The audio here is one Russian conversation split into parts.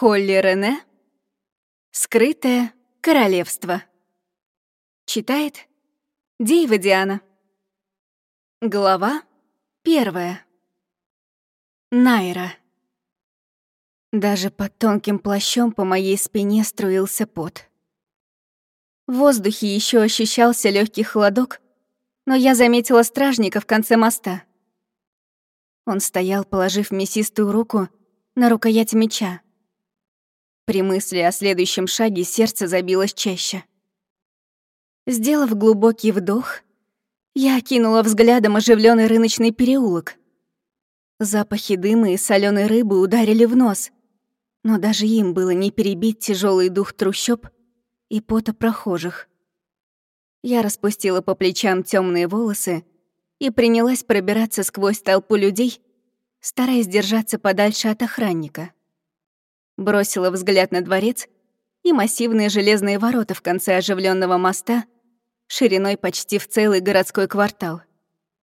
Холли Рене. Скрытое королевство. Читает Дейва Диана. Глава первая. Найра. Даже под тонким плащом по моей спине струился пот. В воздухе еще ощущался легкий холодок, но я заметила стражника в конце моста. Он стоял, положив мясистую руку на рукоять меча. При мысли о следующем шаге сердце забилось чаще. Сделав глубокий вдох, я окинула взглядом оживленный рыночный переулок. Запахи дыма и соленой рыбы ударили в нос, но даже им было не перебить тяжелый дух трущоб и пота прохожих. Я распустила по плечам темные волосы и принялась пробираться сквозь толпу людей, стараясь держаться подальше от охранника бросила взгляд на дворец и массивные железные ворота в конце оживленного моста, шириной почти в целый городской квартал.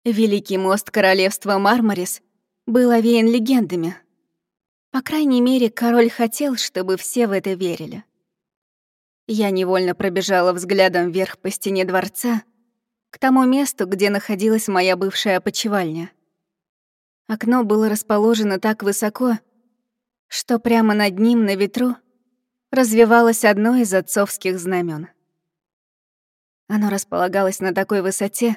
Великий мост королевства Мармарис был овеян легендами. По крайней мере, король хотел, чтобы все в это верили. Я невольно пробежала взглядом вверх по стене дворца, к тому месту, где находилась моя бывшая опочивальня. Окно было расположено так высоко, что прямо над ним на ветру развивалось одно из отцовских знамен. Оно располагалось на такой высоте,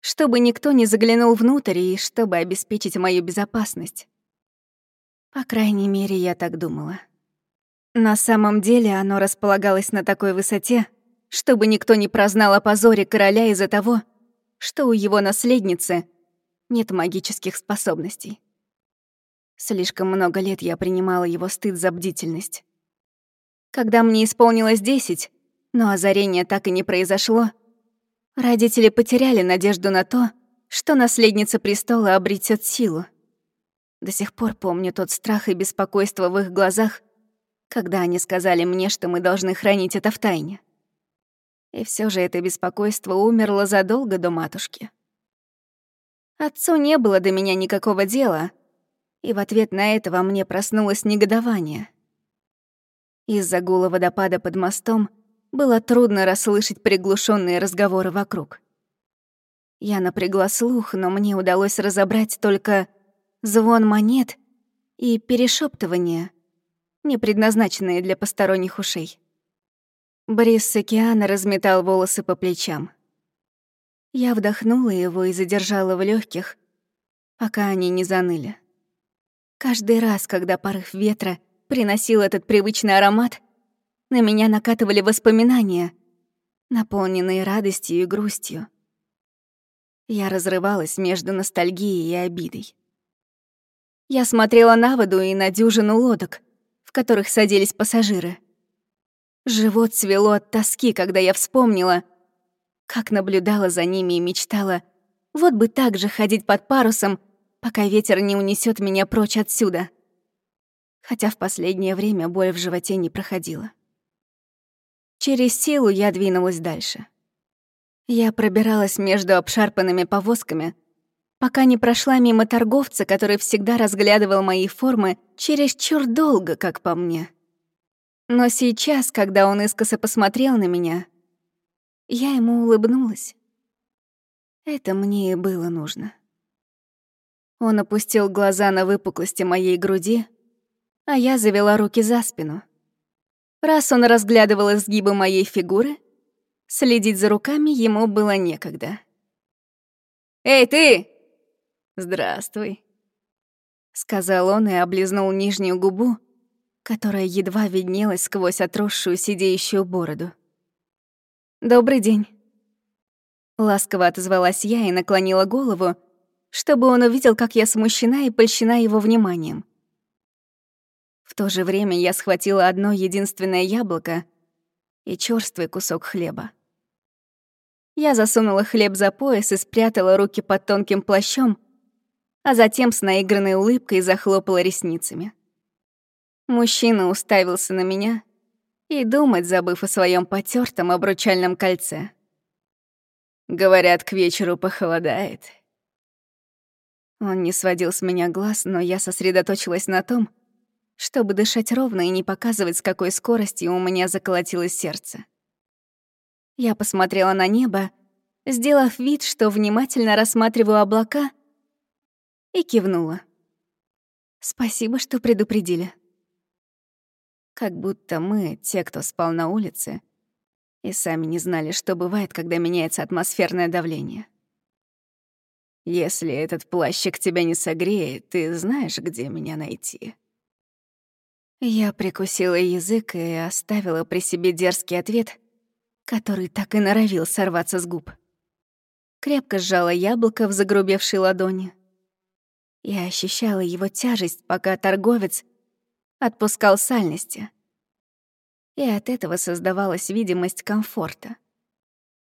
чтобы никто не заглянул внутрь и чтобы обеспечить мою безопасность. По крайней мере, я так думала. На самом деле оно располагалось на такой высоте, чтобы никто не прознал о позоре короля из-за того, что у его наследницы нет магических способностей. Слишком много лет я принимала его стыд за бдительность. Когда мне исполнилось десять, но озарение так и не произошло, родители потеряли надежду на то, что наследница престола обретет силу. До сих пор помню тот страх и беспокойство в их глазах, когда они сказали мне, что мы должны хранить это в тайне. И все же это беспокойство умерло задолго до матушки. Отцу не было до меня никакого дела, и в ответ на это во мне проснулось негодование. Из-за гула водопада под мостом было трудно расслышать приглушенные разговоры вокруг. Я напрягла слух, но мне удалось разобрать только звон монет и перешептывания, не предназначенные для посторонних ушей. Бриз океана разметал волосы по плечам. Я вдохнула его и задержала в легких, пока они не заныли. Каждый раз, когда порыв ветра приносил этот привычный аромат, на меня накатывали воспоминания, наполненные радостью и грустью. Я разрывалась между ностальгией и обидой. Я смотрела на воду и на дюжину лодок, в которых садились пассажиры. Живот свело от тоски, когда я вспомнила, как наблюдала за ними и мечтала, вот бы так же ходить под парусом пока ветер не унесет меня прочь отсюда. Хотя в последнее время боль в животе не проходила. Через силу я двинулась дальше. Я пробиралась между обшарпанными повозками, пока не прошла мимо торговца, который всегда разглядывал мои формы чересчур долго, как по мне. Но сейчас, когда он искоса посмотрел на меня, я ему улыбнулась. Это мне и было нужно. Он опустил глаза на выпуклости моей груди, а я завела руки за спину. Раз он разглядывал изгибы моей фигуры, следить за руками ему было некогда. «Эй, ты!» «Здравствуй», — сказал он и облизнул нижнюю губу, которая едва виднелась сквозь отросшую сидеющую бороду. «Добрый день». Ласково отозвалась я и наклонила голову, чтобы он увидел, как я смущена и польщена его вниманием. В то же время я схватила одно единственное яблоко и чёрствый кусок хлеба. Я засунула хлеб за пояс и спрятала руки под тонким плащом, а затем с наигранной улыбкой захлопала ресницами. Мужчина уставился на меня и думать, забыв о своем потертом обручальном кольце. Говорят, к вечеру похолодает, он не сводил с меня глаз, но я сосредоточилась на том, чтобы дышать ровно и не показывать, с какой скоростью у меня заколотилось сердце. Я посмотрела на небо, сделав вид, что внимательно рассматриваю облака, и кивнула. «Спасибо, что предупредили». Как будто мы, те, кто спал на улице, и сами не знали, что бывает, когда меняется атмосферное давление. Если этот плащик тебя не согреет, ты знаешь, где меня найти. Я прикусила язык и оставила при себе дерзкий ответ, который так и норовил сорваться с губ. Крепко сжала яблоко в загрубевшей ладони. Я ощущала его тяжесть, пока торговец отпускал сальности. И от этого создавалась видимость комфорта.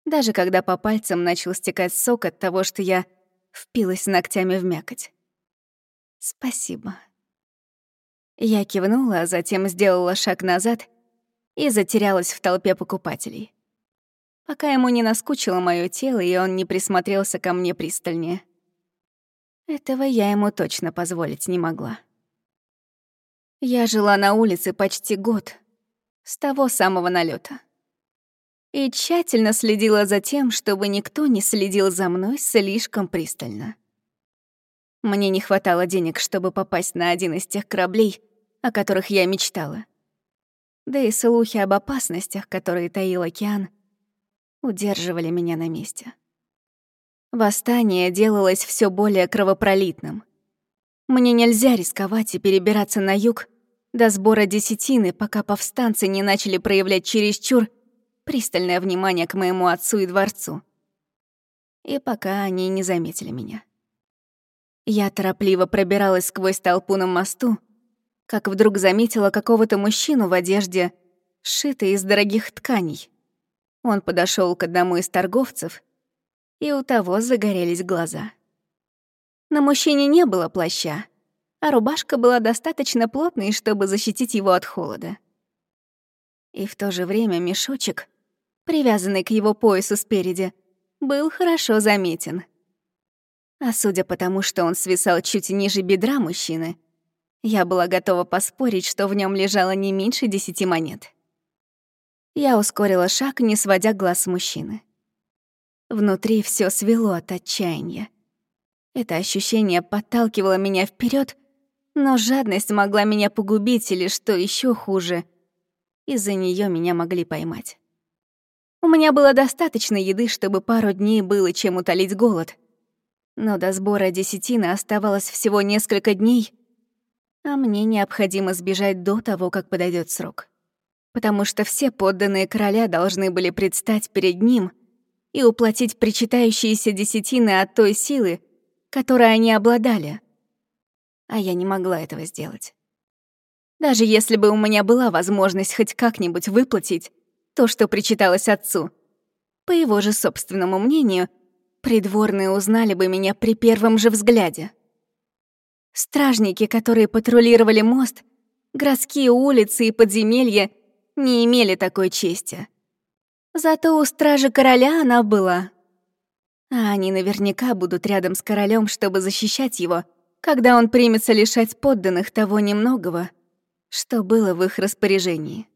Даже когда по пальцам начал стекать сок от того, что я впилась ногтями в мякоть. «Спасибо». Я кивнула, а затем сделала шаг назад и затерялась в толпе покупателей. Пока ему не наскучило моё тело, и он не присмотрелся ко мне пристальнее. Этого я ему точно позволить не могла. Я жила на улице почти год, с того самого налета, И тщательно следила за тем, чтобы никто не следил за мной слишком пристально. Мне не хватало денег, чтобы попасть на один из тех кораблей, о которых я мечтала. Да и слухи об опасностях, которые таил океан, удерживали меня на месте. Восстание делалось все более кровопролитным. Мне нельзя рисковать и перебираться на юг до сбора десятины, пока повстанцы не начали проявлять чересчур пристальное внимание к моему отцу и дворцу. И пока они не заметили меня. Я торопливо пробиралась сквозь толпу на мосту, как вдруг заметила какого-то мужчину в одежде, сшитой из дорогих тканей. Он подошел к одному из торговцев и у того загорелись глаза. На мужчине не было плаща, а рубашка была достаточно плотной, чтобы защитить его от холода. И в то же время мешочек, привязанный к его поясу спереди, был хорошо заметен. А судя по тому, что он свисал чуть ниже бедра мужчины, я была готова поспорить, что в нем лежало не меньше десяти монет. Я ускорила шаг, не сводя глаз с мужчины. Внутри все свело от отчаяния. Это ощущение подталкивало меня вперед, но жадность могла меня погубить или, что еще хуже, из-за нее меня могли поймать. У меня было достаточно еды, чтобы пару дней было чем утолить голод. Но до сбора десятины оставалось всего несколько дней, а мне необходимо сбежать до того, как подойдет срок. Потому что все подданные короля должны были предстать перед ним — и уплатить причитающиеся десятины от той силы, которой они обладали. А я не могла этого сделать. Даже если бы у меня была возможность хоть как-нибудь выплатить то, что причиталось отцу, по его же собственному мнению, придворные узнали бы меня при первом же взгляде. Стражники, которые патрулировали мост, городские улицы и подземелья, не имели такой чести. Зато у стражи короля она была. А они наверняка будут рядом с королем, чтобы защищать его, когда он примется лишать подданных того немногого, что было в их распоряжении.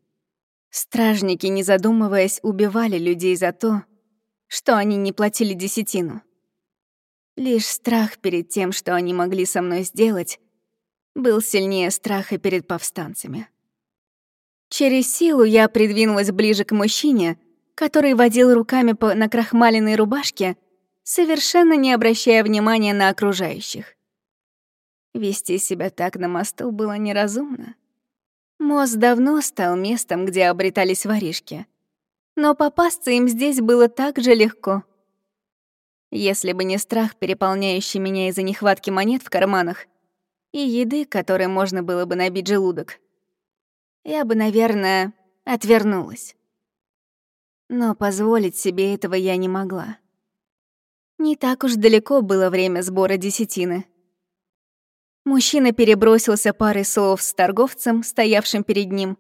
Стражники, не задумываясь, убивали людей за то, что они не платили десятину. Лишь страх перед тем, что они могли со мной сделать, был сильнее страха перед повстанцами. Через силу я придвинулась ближе к мужчине, который водил руками по накрахмаленной рубашке, совершенно не обращая внимания на окружающих. Вести себя так на мосту было неразумно. Мост давно стал местом, где обретались воришки. Но попасться им здесь было так же легко. Если бы не страх, переполняющий меня из-за нехватки монет в карманах, и еды, которой можно было бы набить желудок, я бы, наверное, отвернулась но позволить себе этого я не могла. Не так уж далеко было время сбора десятины. Мужчина перебросился парой слов с торговцем, стоявшим перед ним,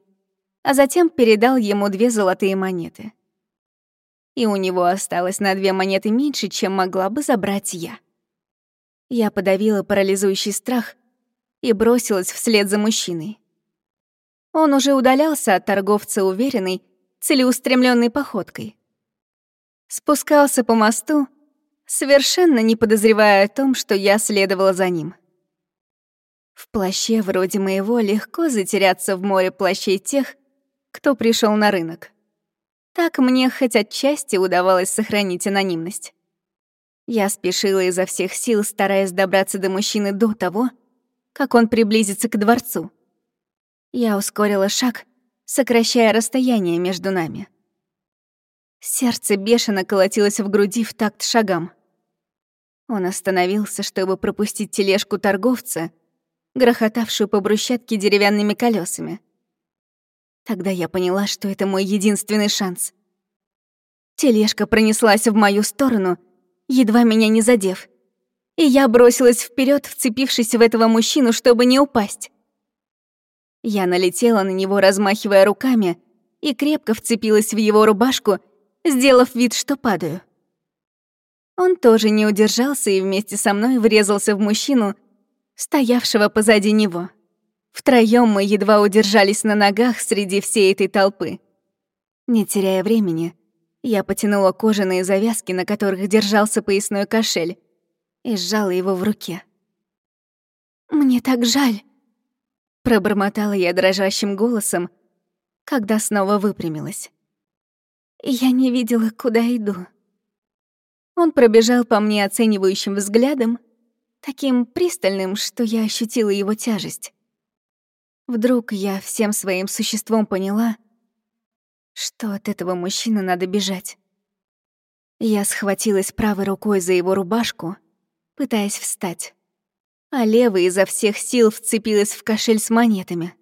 а затем передал ему две золотые монеты. И у него осталось на две монеты меньше, чем могла бы забрать я. Я подавила парализующий страх и бросилась вслед за мужчиной. Он уже удалялся от торговца уверенной, целеустремленной походкой. Спускался по мосту, совершенно не подозревая о том, что я следовала за ним. В плаще вроде моего легко затеряться в море плащей тех, кто пришел на рынок. Так мне хоть отчасти удавалось сохранить анонимность. Я спешила изо всех сил, стараясь добраться до мужчины до того, как он приблизится к дворцу. Я ускорила шаг, сокращая расстояние между нами. Сердце бешено колотилось в груди в такт шагам. Он остановился, чтобы пропустить тележку торговца, грохотавшую по брусчатке деревянными колесами. Тогда я поняла, что это мой единственный шанс. Тележка пронеслась в мою сторону, едва меня не задев, и я бросилась вперед, вцепившись в этого мужчину, чтобы не упасть. Я налетела на него, размахивая руками, и крепко вцепилась в его рубашку, сделав вид, что падаю. Он тоже не удержался и вместе со мной врезался в мужчину, стоявшего позади него. Втроём мы едва удержались на ногах среди всей этой толпы. Не теряя времени, я потянула кожаные завязки, на которых держался поясной кошель, и сжала его в руке. «Мне так жаль», — пробормотала я дрожащим голосом, когда снова выпрямилась. Я не видела, куда иду. Он пробежал по мне оценивающим взглядом, таким пристальным, что я ощутила его тяжесть. Вдруг я всем своим существом поняла, что от этого мужчины надо бежать. Я схватилась правой рукой за его рубашку, пытаясь встать, а левой изо всех сил вцепилась в кошель с монетами.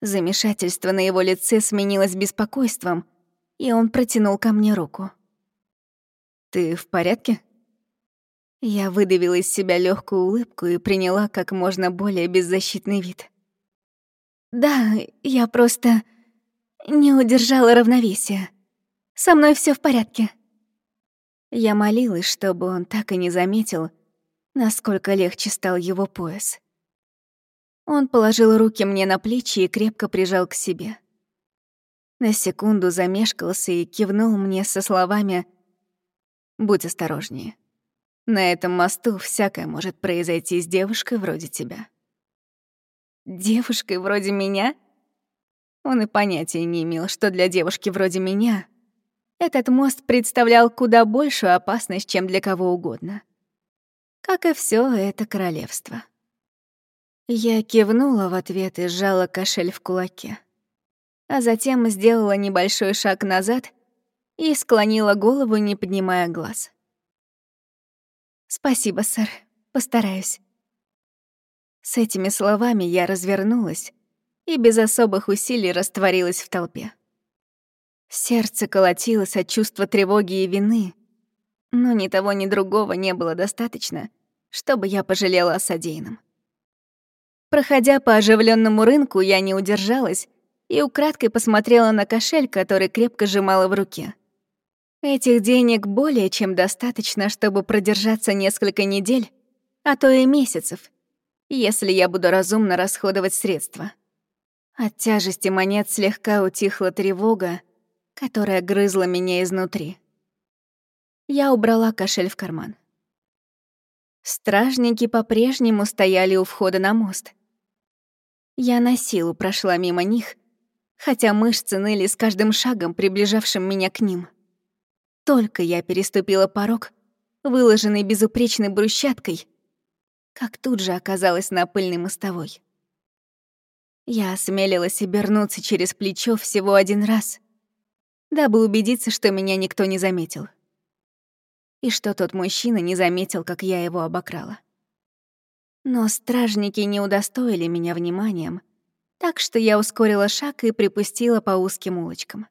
Замешательство на его лице сменилось беспокойством, и он протянул ко мне руку. «Ты в порядке?» Я выдавила из себя легкую улыбку и приняла как можно более беззащитный вид. Да, я просто не удержала равновесия. Со мной все в порядке. Я молилась, чтобы он так и не заметил, насколько легче стал его пояс. Он положил руки мне на плечи и крепко прижал к себе. На секунду замешкался и кивнул мне со словами «Будь осторожнее. На этом мосту всякое может произойти с девушкой вроде тебя». Девушкой вроде меня? Он и понятия не имел, что для девушки вроде меня этот мост представлял куда большую опасность, чем для кого угодно. Как и все это королевство. Я кивнула в ответ и сжала кошель в кулаке. А затем сделала небольшой шаг назад и склонила голову, не поднимая глаз. «Спасибо, сэр. Постараюсь». С этими словами я развернулась и без особых усилий растворилась в толпе. Сердце колотилось от чувства тревоги и вины, но ни того, ни другого не было достаточно, чтобы я пожалела о содеянном. Проходя по оживленному рынку, я не удержалась и украдкой посмотрела на кошель, который крепко сжимала в руке. Этих денег более чем достаточно, чтобы продержаться несколько недель, а то и месяцев, если я буду разумно расходовать средства. От тяжести монет слегка утихла тревога, которая грызла меня изнутри. Я убрала кошель в карман. Стражники по-прежнему стояли у входа на мост. Я на силу прошла мимо них, хотя мышцы ныли с каждым шагом, приближавшим меня к ним. Только я переступила порог, выложенный безупречной брусчаткой, как тут же оказалась на пыльной мостовой. Я осмелилась обернуться через плечо всего один раз, дабы убедиться, что меня никто не заметил. И что тот мужчина не заметил, как я его обокрала. Но стражники не удостоили меня вниманием, так что я ускорила шаг и припустила по узким улочкам.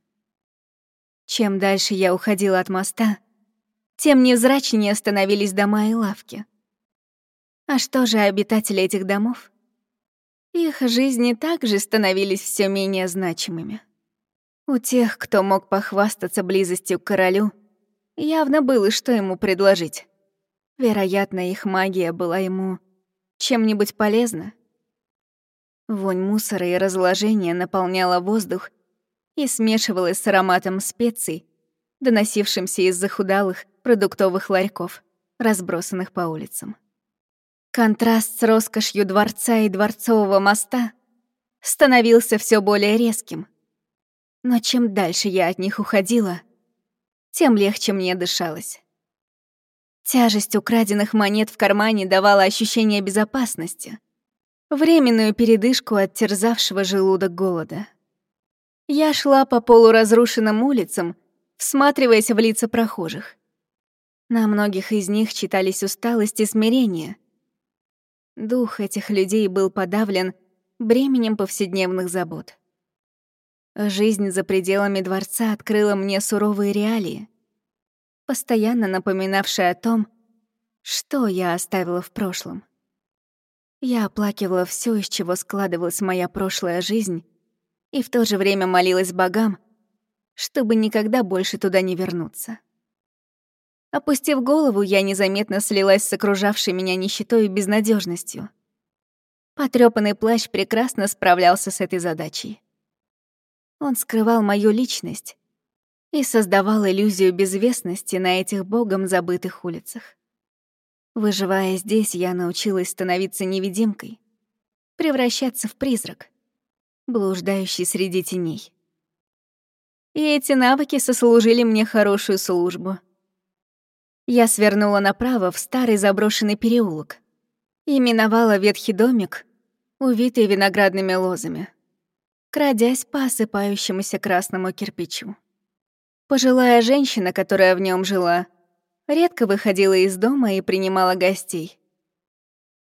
Чем дальше я уходила от моста, тем невзрачнее становились дома и лавки. А что же обитатели этих домов? Их жизни также становились все менее значимыми. У тех, кто мог похвастаться близостью к королю, явно было, что ему предложить. Вероятно, их магия была ему чем-нибудь полезна. Вонь мусора и разложения наполняла воздух и смешивалась с ароматом специй, доносившимся из захудалых продуктовых ларьков, разбросанных по улицам. Контраст с роскошью дворца и дворцового моста становился все более резким. Но чем дальше я от них уходила, тем легче мне дышалось. Тяжесть украденных монет в кармане давала ощущение безопасности, временную передышку от терзавшего желудок голода. Я шла по полуразрушенным улицам, всматриваясь в лица прохожих. На многих из них читались усталость и смирение. Дух этих людей был подавлен бременем повседневных забот. Жизнь за пределами дворца открыла мне суровые реалии, постоянно напоминавшие о том, что я оставила в прошлом. Я оплакивала все, из чего складывалась моя прошлая жизнь, и в то же время молилась богам, чтобы никогда больше туда не вернуться. Опустив голову, я незаметно слилась с окружавшей меня нищетой и безнадежностью. Потрёпанный плащ прекрасно справлялся с этой задачей. Он скрывал мою личность и создавал иллюзию безвестности на этих богом забытых улицах. Выживая здесь, я научилась становиться невидимкой, превращаться в призрак, блуждающий среди теней. И эти навыки сослужили мне хорошую службу — я свернула направо в старый заброшенный переулок и миновала ветхий домик, увитый виноградными лозами, крадясь по осыпающемуся красному кирпичу. Пожилая женщина, которая в нем жила, редко выходила из дома и принимала гостей.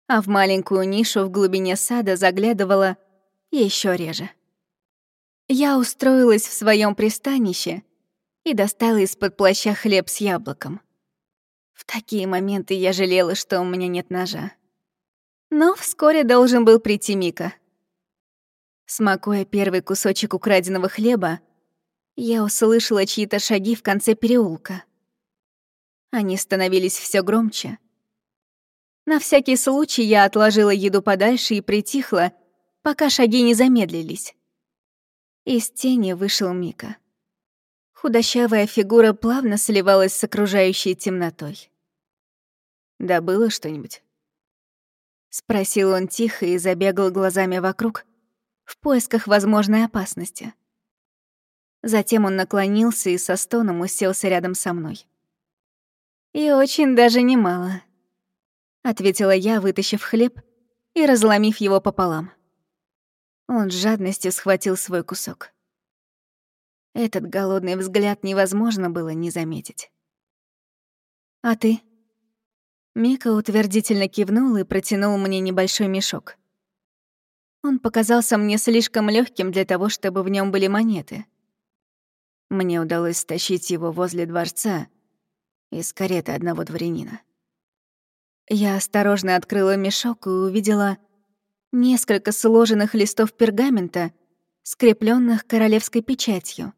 А в маленькую нишу в глубине сада заглядывала еще реже. Я устроилась в своем пристанище и достала из-под плаща хлеб с яблоком. В такие моменты я жалела, что у меня нет ножа. Но вскоре должен был прийти Мика. Смакуя первый кусочек украденного хлеба, я услышала чьи-то шаги в конце переулка. Они становились все громче. На всякий случай я отложила еду подальше и притихла, пока шаги не замедлились. Из тени вышел Мика. Худощавая фигура плавно сливалась с окружающей темнотой. «Да было что-нибудь?» Спросил он тихо и забегал глазами вокруг, в поисках возможной опасности. Затем он наклонился и со стоном уселся рядом со мной. «И очень даже немало», — ответила я, вытащив хлеб и разломив его пополам. Он с жадностью схватил свой кусок. Этот голодный взгляд невозможно было не заметить. «А ты?» Мика утвердительно кивнул и протянул мне небольшой мешок. Он показался мне слишком легким для того, чтобы в нем были монеты. Мне удалось стащить его возле дворца из кареты одного дворянина. Я осторожно открыла мешок и увидела несколько сложенных листов пергамента, скрепленных королевской печатью.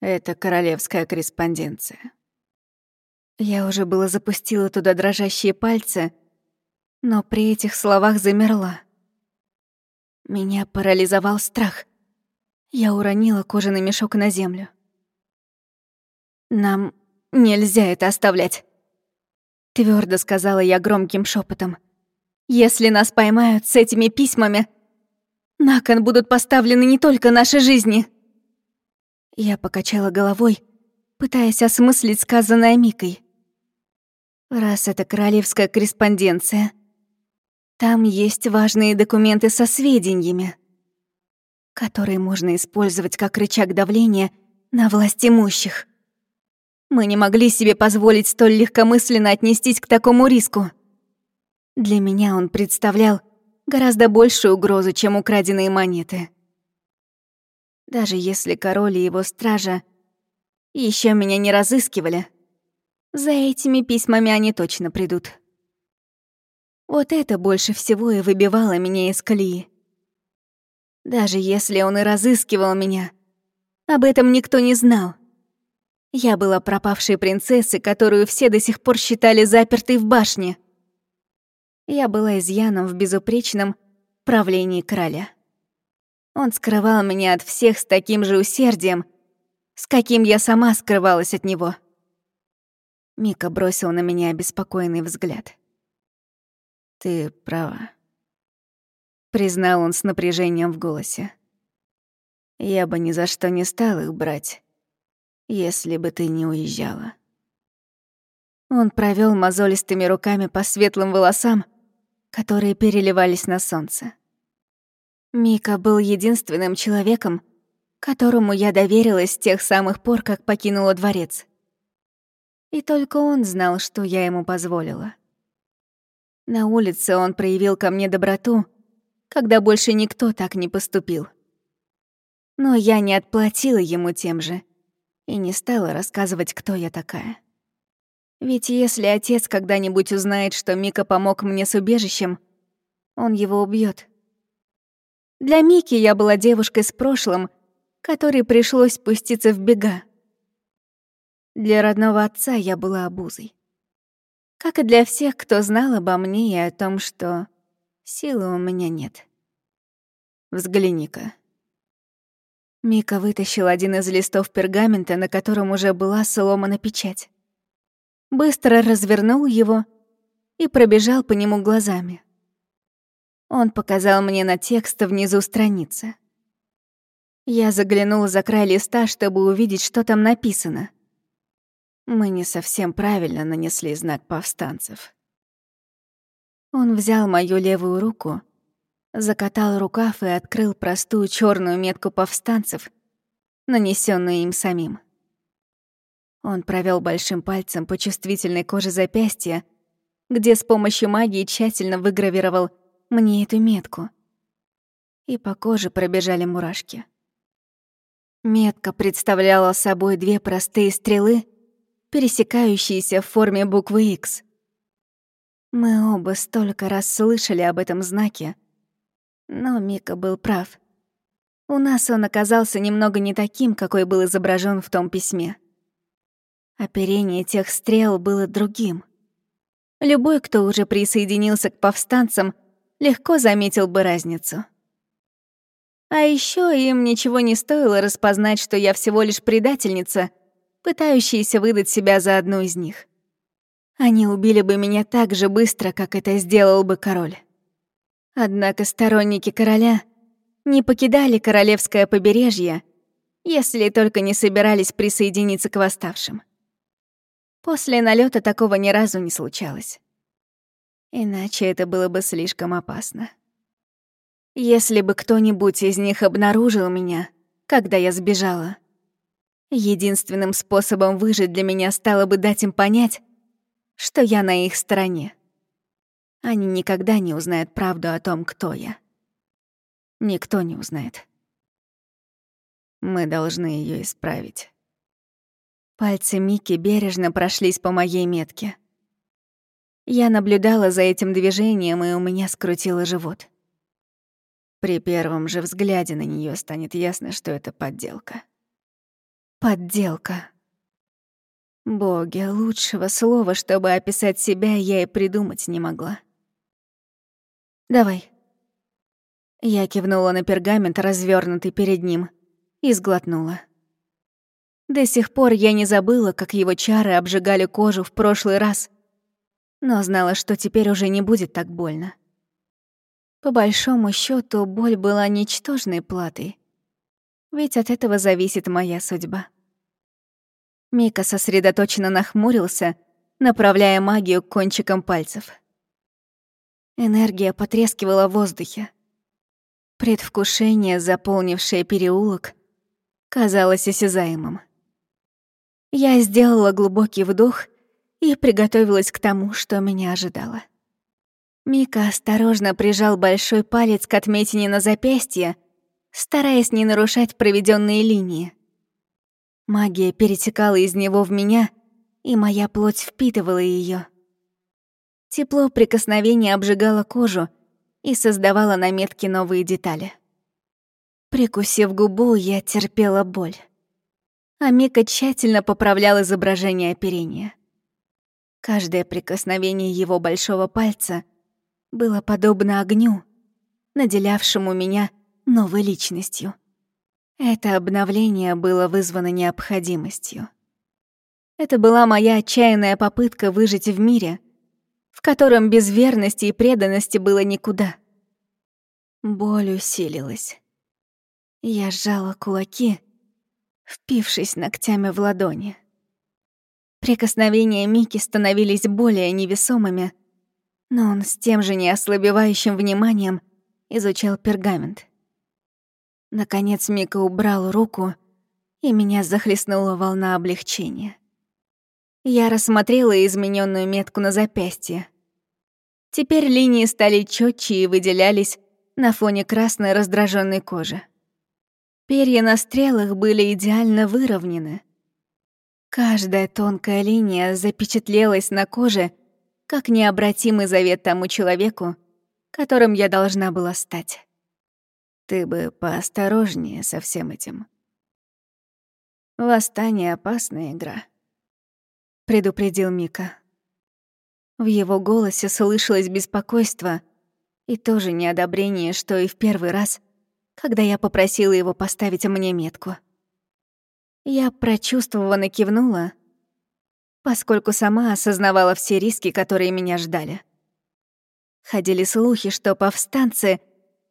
Это королевская корреспонденция. Я уже было запустила туда дрожащие пальцы, но при этих словах замерла. Меня парализовал страх. Я уронила кожаный мешок на землю. «Нам нельзя это оставлять», — твердо сказала я громким шепотом. «Если нас поймают с этими письмами, на кон будут поставлены не только наши жизни». Я покачала головой, пытаясь осмыслить сказанное Микой. Раз это королевская корреспонденция, там есть важные документы со сведениями, которые можно использовать как рычаг давления на власть имущих. Мы не могли себе позволить столь легкомысленно отнестись к такому риску. Для меня он представлял гораздо большую угрозу, чем украденные монеты. Даже если король и его стража еще меня не разыскивали, за этими письмами они точно придут. Вот это больше всего и выбивало меня из колеи. Даже если он и разыскивал меня, об этом никто не знал. Я была пропавшей принцессой, которую все до сих пор считали запертой в башне. Я была изъяном в безупречном, правлении короля. Он скрывал меня от всех с таким же усердием, с каким я сама скрывалась от него. Мика бросил на меня обеспокоенный взгляд. «Ты права», — признал он с напряжением в голосе. «Я бы ни за что не стал их брать, если бы ты не уезжала». Он провел мозолистыми руками по светлым волосам, которые переливались на солнце. Мика был единственным человеком, которому я доверилась с тех самых пор, как покинула дворец. И только он знал, что я ему позволила. На улице он проявил ко мне доброту, когда больше никто так не поступил. Но я не отплатила ему тем же и не стала рассказывать, кто я такая. Ведь если отец когда-нибудь узнает, что Мика помог мне с убежищем, он его убьет. Для Мики я была девушкой с прошлым, которой пришлось спуститься в бега. Для родного отца я была обузой. Как и для всех, кто знал обо мне и о том, что силы у меня нет. Взгляни-ка. Мика вытащил один из листов пергамента, на котором уже была сломана печать. Быстро развернул его и пробежал по нему глазами. Он показал мне на текст внизу страницы. Я заглянула за край листа, чтобы увидеть, что там написано. Мы не совсем правильно нанесли знак повстанцев. Он взял мою левую руку, закатал рукав и открыл простую черную метку повстанцев, нанесенную им самим. Он провел большим пальцем по чувствительной коже запястья, где с помощью магии тщательно выгравировал мне эту метку. И по коже пробежали мурашки. Метка представляла собой две простые стрелы, пересекающиеся в форме буквы X. Мы оба столько раз слышали об этом знаке, но Мика был прав. У нас он оказался немного не таким, какой был изображен в том письме. Оперение тех стрел было другим. Любой, кто уже присоединился к повстанцам, легко заметил бы разницу. А еще им ничего не стоило распознать, что я всего лишь предательница, пытающаяся выдать себя за одну из них. Они убили бы меня так же быстро, как это сделал бы король. Однако сторонники короля не покидали королевское побережье, если только не собирались присоединиться к восставшим. После налета такого ни разу не случалось. Иначе это было бы слишком опасно. Если бы кто-нибудь из них обнаружил меня, когда я сбежала, единственным способом выжить для меня стало бы дать им понять, что я на их стороне. Они никогда не узнают правду о том, кто я. Никто не узнает. Мы должны ее исправить. Пальцы Мики бережно прошлись по моей метке. Я наблюдала за этим движением, и у меня скрутило живот. При первом же взгляде на нее станет ясно, что это подделка. Подделка. Боги, лучшего слова, чтобы описать себя, я и придумать не могла. «Давай». Я кивнула на пергамент, развернутый перед ним, и сглотнула. До сих пор я не забыла, как его чары обжигали кожу в прошлый раз — но знала, что теперь уже не будет так больно. По большому счету боль была ничтожной платой, ведь от этого зависит моя судьба. Мика сосредоточенно нахмурился, направляя магию к кончикам пальцев. Энергия потрескивала в воздухе. Предвкушение, заполнившее переулок, казалось осязаемым. Я сделала глубокий вдох и приготовилась к тому, что меня ожидало. Мика осторожно прижал большой палец к отметине на запястье, стараясь не нарушать проведенные линии. Магия перетекала из него в меня, и моя плоть впитывала ее. Тепло прикосновения обжигало кожу и создавало на метке новые детали. Прикусив губу, я терпела боль. А Мика тщательно поправлял изображение оперения. Каждое прикосновение его большого пальца было подобно огню, наделявшему меня новой личностью. Это обновление было вызвано необходимостью. Это была моя отчаянная попытка выжить в мире, в котором без верности и преданности было никуда. Боль усилилась. Я сжала кулаки, впившись ногтями в ладони. Прикосновения Мики становились более невесомыми, но он с тем же неослабевающим вниманием изучал пергамент. Наконец Мика убрал руку, и меня захлестнула волна облегчения. Я рассмотрела измененную метку на запястье. Теперь линии стали четче и выделялись на фоне красной раздраженной кожи. Перья на стрелах были идеально выровнены. Каждая тонкая линия запечатлелась на коже, как необратимый завет тому человеку, которым я должна была стать. Ты бы поосторожнее со всем этим. Восстание — опасная игра, — предупредил Мика. В его голосе слышалось беспокойство и тоже неодобрение, что и в первый раз, когда я попросила его поставить мне метку. Я прочувствованно кивнула, поскольку сама осознавала все риски, которые меня ждали. Ходили слухи, что повстанцы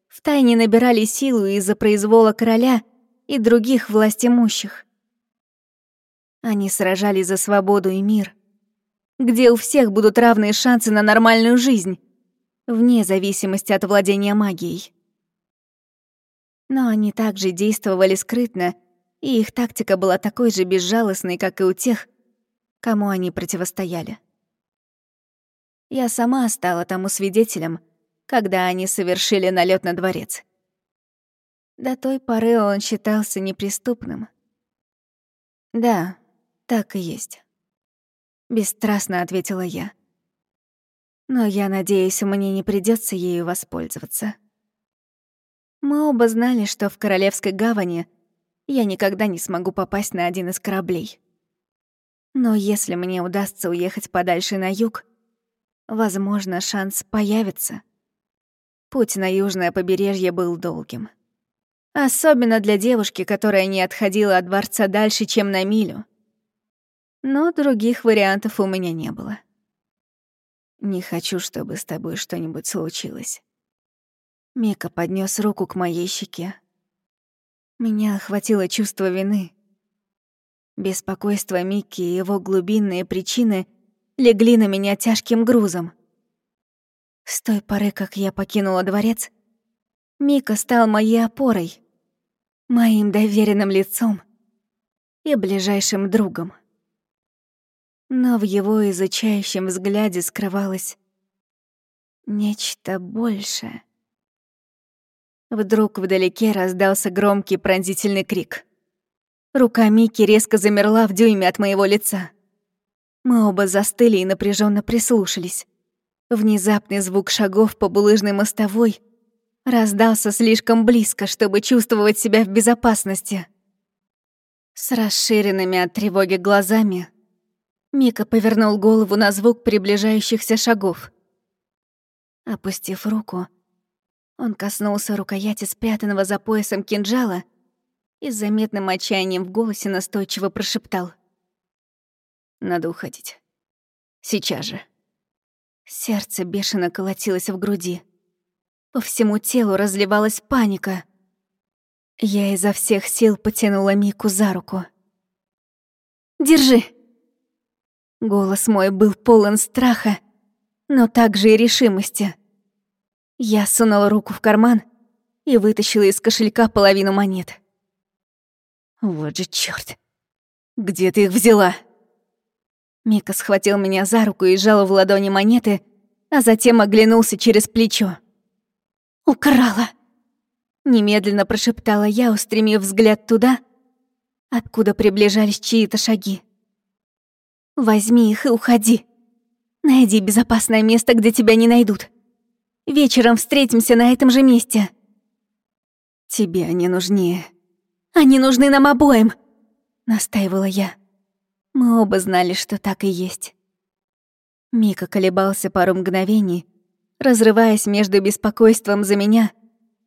втайне набирали силу из-за произвола короля и других властимущих. Они сражались за свободу и мир, где у всех будут равные шансы на нормальную жизнь, вне зависимости от владения магией. Но они также действовали скрытно, и их тактика была такой же безжалостной, как и у тех, кому они противостояли. Я сама стала тому свидетелем, когда они совершили налет на дворец. До той поры он считался неприступным. «Да, так и есть», — бесстрастно ответила я. «Но я надеюсь, мне не придется ею воспользоваться». Мы оба знали, что в Королевской гавани я никогда не смогу попасть на один из кораблей. Но если мне удастся уехать подальше на юг, возможно, шанс появится. Путь на южное побережье был долгим. Особенно для девушки, которая не отходила от дворца дальше, чем на милю. Но других вариантов у меня не было. Не хочу, чтобы с тобой что-нибудь случилось. Мика поднес руку к моей щеке. Меня охватило чувство вины. Беспокойство Микки и его глубинные причины легли на меня тяжким грузом. С той поры, как я покинула дворец, Мика стал моей опорой, моим доверенным лицом и ближайшим другом. Но в его изучающем взгляде скрывалось нечто большее. Вдруг вдалеке раздался громкий пронзительный крик. Рука Мики резко замерла в дюйме от моего лица. Мы оба застыли и напряженно прислушались. Внезапный звук шагов по булыжной мостовой раздался слишком близко, чтобы чувствовать себя в безопасности. С расширенными от тревоги глазами Мика повернул голову на звук приближающихся шагов. Опустив руку, он коснулся рукояти спрятанного за поясом кинжала и с заметным отчаянием в голосе настойчиво прошептал. «Надо уходить. Сейчас же». Сердце бешено колотилось в груди. По всему телу разливалась паника. Я изо всех сил потянула Мику за руку. «Держи!» Голос мой был полон страха, но также и решимости. Я сунула руку в карман и вытащила из кошелька половину монет. Вот же чёрт! Где ты их взяла? Мика схватил меня за руку и сжал в ладони монеты, а затем оглянулся через плечо. «Украла!» Немедленно прошептала я, устремив взгляд туда, откуда приближались чьи-то шаги. «Возьми их и уходи. Найди безопасное место, где тебя не найдут. Вечером встретимся на этом же месте». «Тебе они нужнее». «Они нужны нам обоим», — настаивала я. Мы оба знали, что так и есть. Мика колебался пару мгновений, разрываясь между беспокойством за меня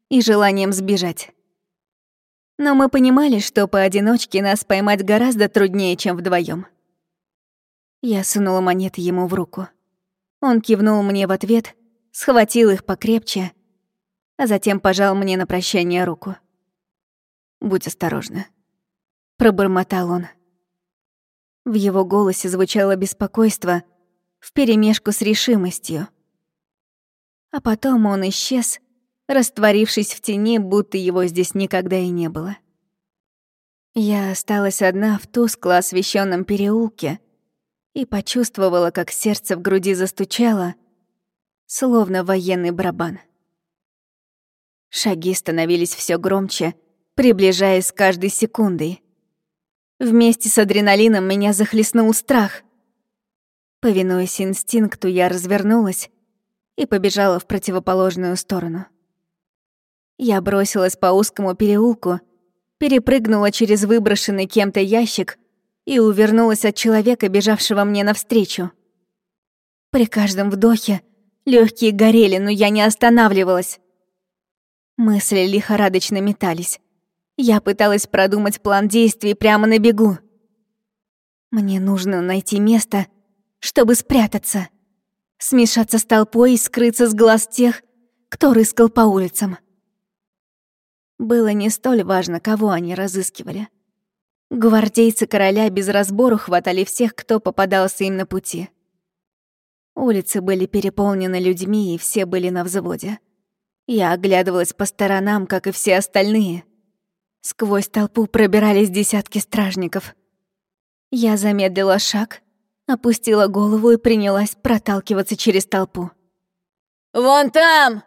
и желанием сбежать. Но мы понимали, что поодиночке нас поймать гораздо труднее, чем вдвоем. Я сунула монеты ему в руку. Он кивнул мне в ответ, схватил их покрепче, а затем пожал мне на прощание руку. «Будь осторожна», — пробормотал он. В его голосе звучало беспокойство вперемешку с решимостью. А потом он исчез, растворившись в тени, будто его здесь никогда и не было. Я осталась одна в тускло освещенном переулке и почувствовала, как сердце в груди застучало, словно военный барабан. Шаги становились все громче, приближаясь с каждой секундой. Вместе с адреналином меня захлестнул страх. Повинуясь инстинкту, я развернулась и побежала в противоположную сторону. Я бросилась по узкому переулку, перепрыгнула через выброшенный кем-то ящик и увернулась от человека, бежавшего мне навстречу. При каждом вдохе легкие горели, но я не останавливалась. Мысли лихорадочно метались. Я пыталась продумать план действий прямо на бегу. Мне нужно найти место, чтобы спрятаться, смешаться с толпой и скрыться с глаз тех, кто рыскал по улицам. Было не столь важно, кого они разыскивали. Гвардейцы короля без разбору хватали всех, кто попадался им на пути. Улицы были переполнены людьми, и все были на взводе. Я оглядывалась по сторонам, как и все остальные. Сквозь толпу пробирались десятки стражников. Я замедлила шаг, опустила голову и принялась проталкиваться через толпу. «Вон там!»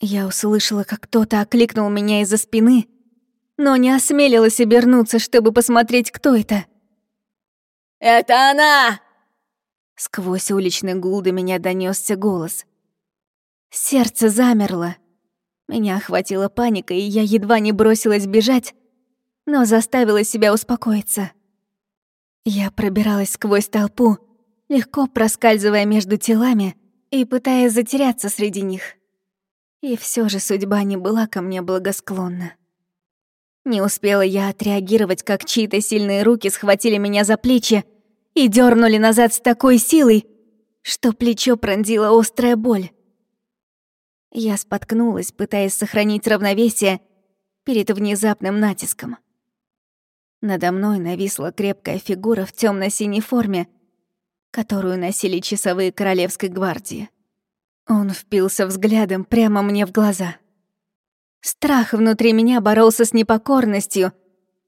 Я услышала, как кто-то окликнул меня из-за спины, но не осмелилась обернуться, чтобы посмотреть, кто это. «Это она!» Сквозь уличный гул до меня донесся голос. Сердце замерло. Меня охватила паника, и я едва не бросилась бежать, но заставила себя успокоиться. Я пробиралась сквозь толпу, легко проскальзывая между телами и пытаясь затеряться среди них. И все же судьба не была ко мне благосклонна. Не успела я отреагировать, как чьи-то сильные руки схватили меня за плечи и дернули назад с такой силой, что плечо пронзила острая боль. Я споткнулась, пытаясь сохранить равновесие перед внезапным натиском. Надо мной нависла крепкая фигура в темно синей форме, которую носили часовые Королевской гвардии. Он впился взглядом прямо мне в глаза. Страх внутри меня боролся с непокорностью,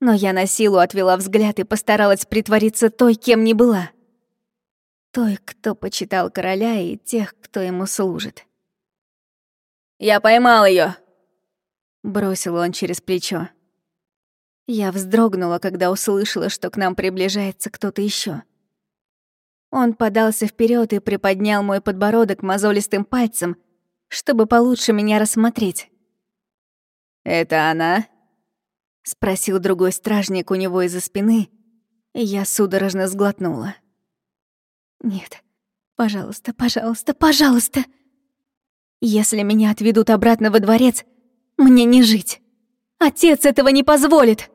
но я на силу отвела взгляд и постаралась притвориться той, кем не была. Той, кто почитал короля и тех, кто ему служит. «Я поймал ее, бросил он через плечо. Я вздрогнула, когда услышала, что к нам приближается кто-то еще. Он подался вперед и приподнял мой подбородок мозолистым пальцем, чтобы получше меня рассмотреть. «Это она?» — спросил другой стражник у него из-за спины, и я судорожно сглотнула. «Нет, пожалуйста, пожалуйста, пожалуйста!» Если меня отведут обратно во дворец, мне не жить. Отец этого не позволит.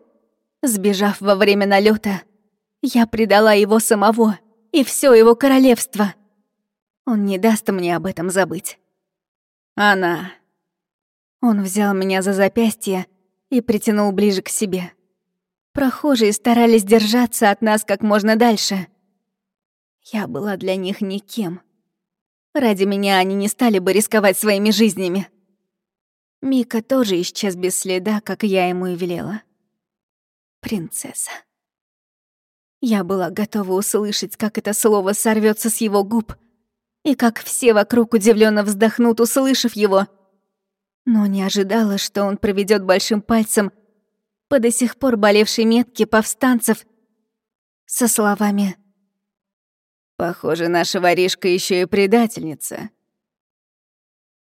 Сбежав во время налета, я предала его самого и все его королевство. Он не даст мне об этом забыть. Она. Он взял меня за запястье и притянул ближе к себе. Прохожие старались держаться от нас как можно дальше. Я была для них никем. Ради меня они не стали бы рисковать своими жизнями. Мика тоже исчез без следа, как я ему и велела. Принцесса. Я была готова услышать, как это слово сорвется с его губ, и как все вокруг удивленно вздохнут, услышав его. Но не ожидала, что он проведет большим пальцем по до сих пор болевшей метке повстанцев со словами Похоже, наша воришка еще и предательница.